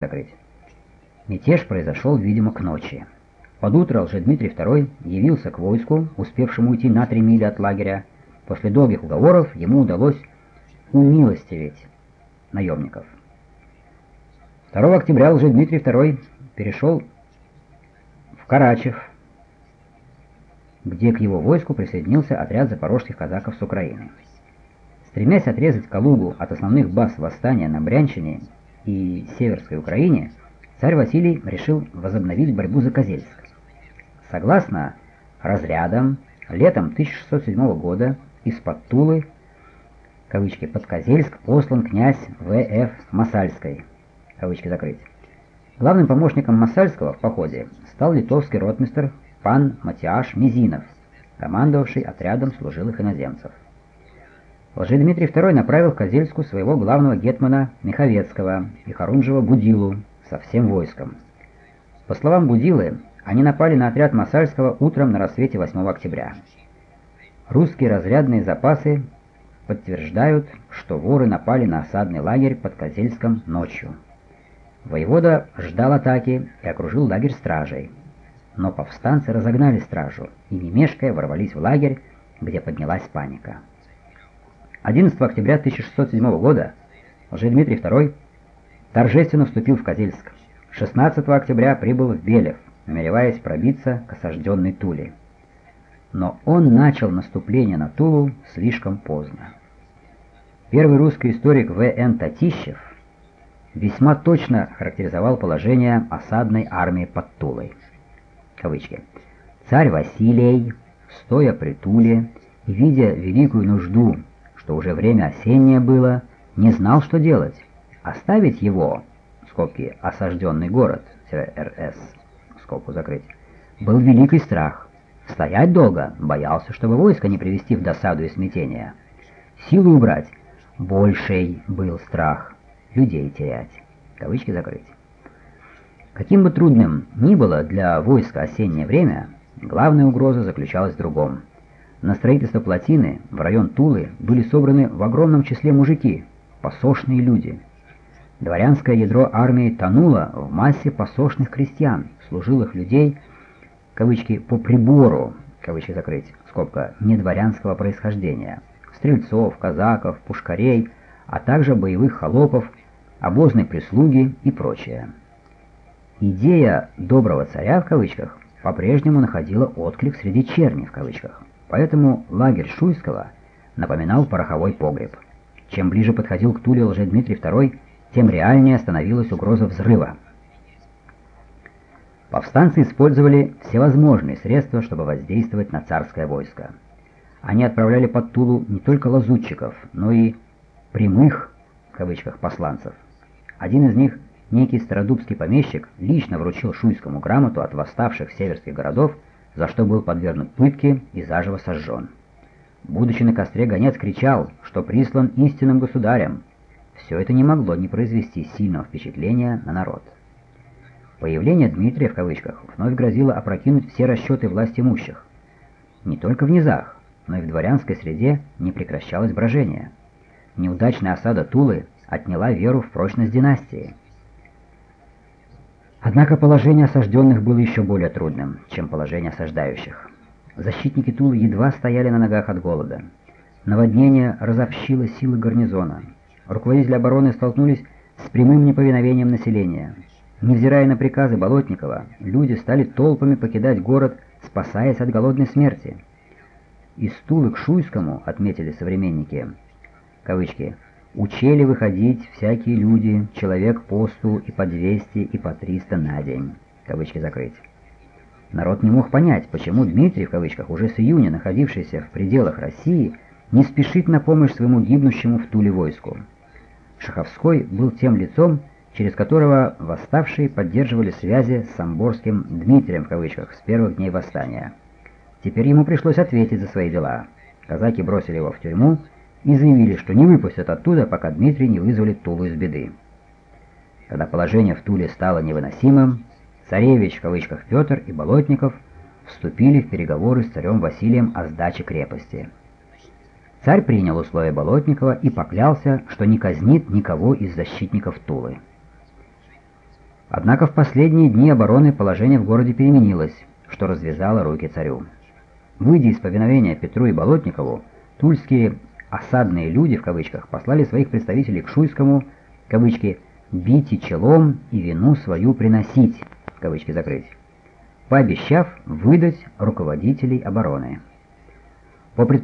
закрыть. Мятеж произошел, видимо, к ночи. Под утро Лжедмитрий II явился к войску, успевшему уйти на три мили от лагеря. После долгих уговоров ему удалось умилостивить наемников. 2 октября Лжедмитрий II перешел в Карачев, где к его войску присоединился отряд запорожских казаков с Украины. Стремясь отрезать Калугу от основных баз восстания на Брянщине и Северской Украине, царь Василий решил возобновить борьбу за Козельск. Согласно разрядам, летом 1607 года из-под Тулы, кавычки, под Козельск послан князь В.Ф. Масальской, кавычки закрыть. Главным помощником Масальского в походе стал литовский ротмистр пан Матиаш Мизинов, командовавший отрядом служилых иноземцев. Лжедмитрий II направил в Козельску своего главного гетмана Миховецкого и Харунжева Будилу со всем войском. По словам Будилы, они напали на отряд Масальского утром на рассвете 8 октября. Русские разрядные запасы подтверждают, что воры напали на осадный лагерь под Козельском ночью. Воевода ждал атаки и окружил лагерь стражей. Но повстанцы разогнали стражу и, не мешкая, ворвались в лагерь, где поднялась паника. 11 октября 1607 года Лжедмитрий II торжественно вступил в Козельск. 16 октября прибыл в Белев, намереваясь пробиться к осажденной Туле. Но он начал наступление на Тулу слишком поздно. Первый русский историк В.Н. Татищев весьма точно характеризовал положение осадной армии под Тулой. Кавычки. Царь Василий, стоя при Туле и видя великую нужду что уже время осеннее было, не знал, что делать. Оставить его, скобки, осажденный город, РС, скобку закрыть, был великий страх. Стоять долго, боялся, чтобы войско не привести в досаду и смятение. Силу убрать, больший был страх, людей терять. Кавычки закрыть. Каким бы трудным ни было для войска осеннее время, главная угроза заключалась в другом – на строительство плотины в район Тулы были собраны в огромном числе мужики, посошные люди. Дворянское ядро армии тонуло в массе посошных крестьян, служилых людей, кавычки, по прибору, кавычки закрыть, скобка, недворянского происхождения, стрельцов, казаков, пушкарей, а также боевых холопов, обозной прислуги и прочее. Идея «доброго царя» в кавычках по-прежнему находила отклик среди черни в кавычках. Поэтому лагерь Шуйского напоминал пороховой погреб. Чем ближе подходил к Туле Лжедмитрий II, тем реальнее становилась угроза взрыва. Повстанцы использовали всевозможные средства, чтобы воздействовать на царское войско. Они отправляли под Тулу не только лазутчиков, но и «прямых» в кавычках посланцев. Один из них, некий стародубский помещик, лично вручил Шуйскому грамоту от восставших северских городов за что был подвергнут пытке и заживо сожжен. Будучи на костре, гонец кричал, что прислан истинным государем. Все это не могло не произвести сильного впечатления на народ. Появление Дмитрия в кавычках вновь грозило опрокинуть все расчеты власть имущих. Не только в низах, но и в дворянской среде не прекращалось брожение. Неудачная осада Тулы отняла веру в прочность династии. Однако положение осажденных было еще более трудным, чем положение осаждающих. Защитники Тулы едва стояли на ногах от голода. Наводнение разобщило силы гарнизона. Руководители обороны столкнулись с прямым неповиновением населения. Невзирая на приказы Болотникова, люди стали толпами покидать город, спасаясь от голодной смерти. Из Тулы к Шуйскому, отметили современники, кавычки, Учели выходить всякие люди, человек по сту и по 200 и по 300 на день. Кавычки закрыть. Народ не мог понять, почему Дмитрий, в кавычках, уже с июня находившийся в пределах России, не спешит на помощь своему гибнущему в Туле войску. Шаховской был тем лицом, через которого восставшие поддерживали связи с самборским «Дмитрием» в кавычках с первых дней восстания. Теперь ему пришлось ответить за свои дела. Казаки бросили его в тюрьму, и заявили, что не выпустят оттуда, пока Дмитрий не вызволит Тулу из беды. Когда положение в Туле стало невыносимым, царевич в кавычках Петр и Болотников вступили в переговоры с царем Василием о сдаче крепости. Царь принял условия Болотникова и поклялся, что не казнит никого из защитников Тулы. Однако в последние дни обороны положение в городе переменилось, что развязало руки царю. Выйдя из повиновения Петру и Болотникову, тульские «осадные люди» в кавычках послали своих представителей к Шуйскому, кавычки, «бить челом и вину свою приносить», кавычки закрыть, пообещав выдать руководителей обороны. По